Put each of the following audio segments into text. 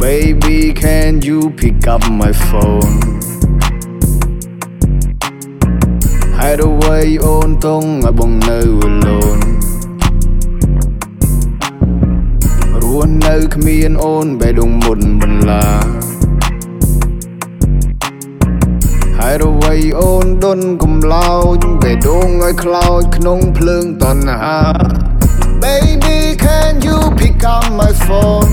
Baby, can you pick up my phone? ហើយអ្វីអូនតងឲ្យបងនៅ alone រស់នៅគ្មានអូនបេះដូងមុនបន្លាហើយអ្វីអូនដុនកំឡោចបេះដូងឲ្យខ្លោចក្នុងភ្លើងតណ្ហា Baby can you pick up my phone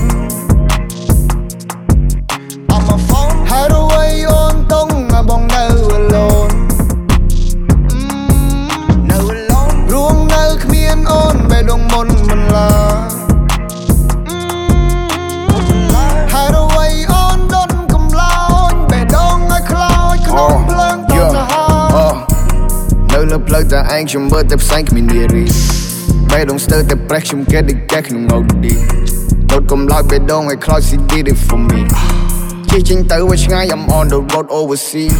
ផ្លូវតែឯងខ្ញុំមើលតែផ្សែងគ្មាននារីបេះដូងស្ទើរតែប្រេះខ្ញុំគេដេកកេះក្នុងអូឌីដុតកំឡោចបេះដូងឲ្យខ្លោច she did it for me ជិះចេញទៅឲ្យឆ្ងាយ I'm on the road overseas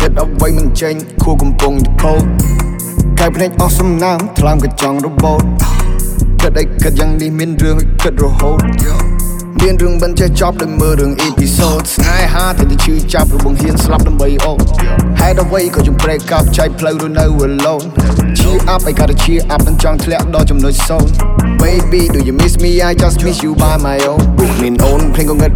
គិតអ្វីមិនចេញខួរកំពុងតែខូចកែភ្នែកអស់សំណាងថ្លើមកញ្ចង់របូតគិតអីគិតយ៉ាងនេះមានរឿងឲ្យគិតរហូត មានរឿងមិនចេះចប់ដោយមើលរឿងអេពីសូតស្នេហាតែទៅឈឺចាប់របងហ៊ានស្លាប់ដើម្បីអូនហេតុអ្វីក៏ខ្ញុំប្រេកកោបចែកផ្លូវឬនៅ alone cheer up I gotta cheer up មិនចង់ធ្លាក់ដល់ចំណុចសូន្យ Baby do you miss me I just miss you by my own ពួកមានអូនភ្លេងកងឹត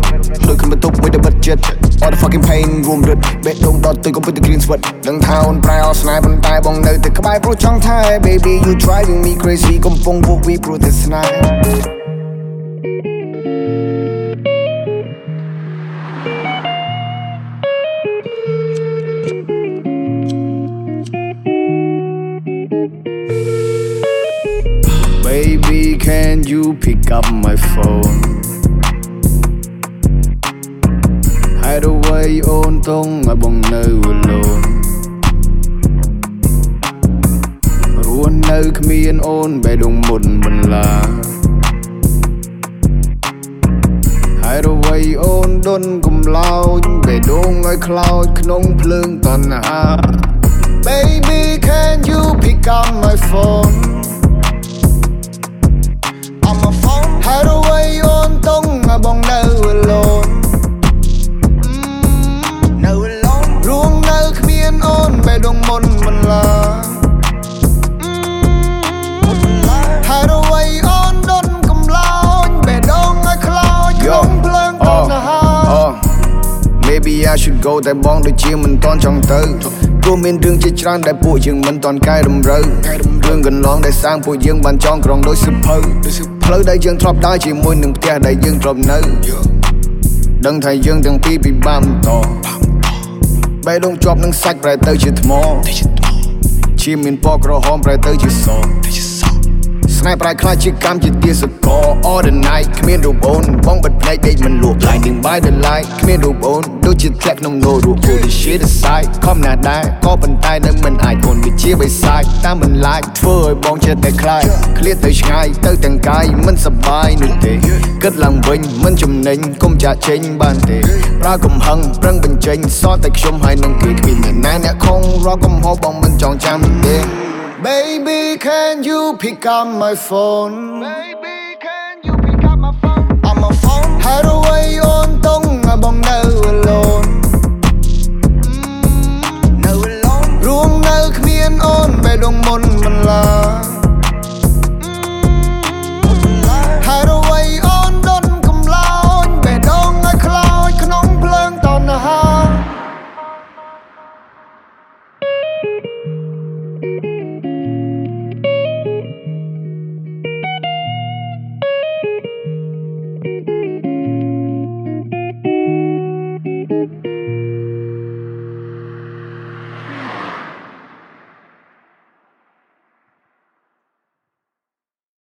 ដូចខ្ញុំបន្ទប់មួយតែបិទចិត្ត all the fucking pain រួមរត់បេះដូងដុតទៅកំពុងតែ clean sweat ដឹងថាអូនប្រែអស់ស្នេហ៍ប៉ុន្តែបងនៅតែក្បែរព្រោះចង់ថែ Baby you driving me crazy កំពុងវក់វីព្រោះតែស្នេហ៍ Baby, can you pick up my phone? ហើយអ្វីអូនតងឲ្យបងនៅ alone រស់នៅគ្មានអូនបេះដូងមុនបន្លាហើយអ្វីអូនដុនកំឡោចបេះដូងឲ្យខ្លោចក្នុងភ្លើងតណ្ហា Baby can you pick up my phone ហើយអ្វីអូនតងឲ្យបងនៅ alone no alone រួងនៅគ្មានអូនបេះដូងមុនបន្លាហើយអ្វីអូនដុនកំឡោចបេះដូងឲ្យខ្លោចក្នុងភ្លើងតណ្ហា Maybe I should go តែបងដូចជាមិនតន់ចង់ទៅ ព្រោះមានរឿងជាច្រើនដែលពួកយើងមិនតន់កែតម្រូវរឿងកន្លងដែលសាងពួកយើងបានចងក្រងដោយសិភៅផ្លូវដែលយើងធ្លាប់ដើរជាមួយនឹងផ្ទះដែលយើងធ្លាប់នៅដឹងថាយើងទាំងពីរពិបាកបន្តបេះដូងជាប់នឹងសាច់ប្រែទៅជាថ្មឈាមមានពណ៌ក្រហមប្រែទៅជាស ស្នេហ៍ប្រែខ្លាចជាកម្មជាទាសក all the night គ្មានរូបអូនបងបិទភ្នែកដេកមិនលក់ blinding by the light គ្មានរូបអូនដូចជាធ្លាក់ក្នុងនោរូប put the shit aside ខំណាស់ដែរក៏ប៉ុន្តែនៅមិនអាចអូនវាជាបិសាចតាមមិនឡាចធ្វើឲ្យបងចិត្តតែខ្លាចឃ្លាតទៅឆ្ងាយទៅទាំងកាយមិនសប្បាយនោះទេគិតឡើងវិញមិនចំណេញកុំចាក់ចេញបានទេប្រើកំហឹងប្រឹងបញ្ចេញសតតែខ្ញុំហើយនឹងគេគ្មានអ្នកណាអ្នកខំរកកំហុសបងមិនចង់ចាំទេ Baby, can you pick up my phone? Baby, can you pick up my phone? I'm a phone. Had away on tongue, I'm on alone.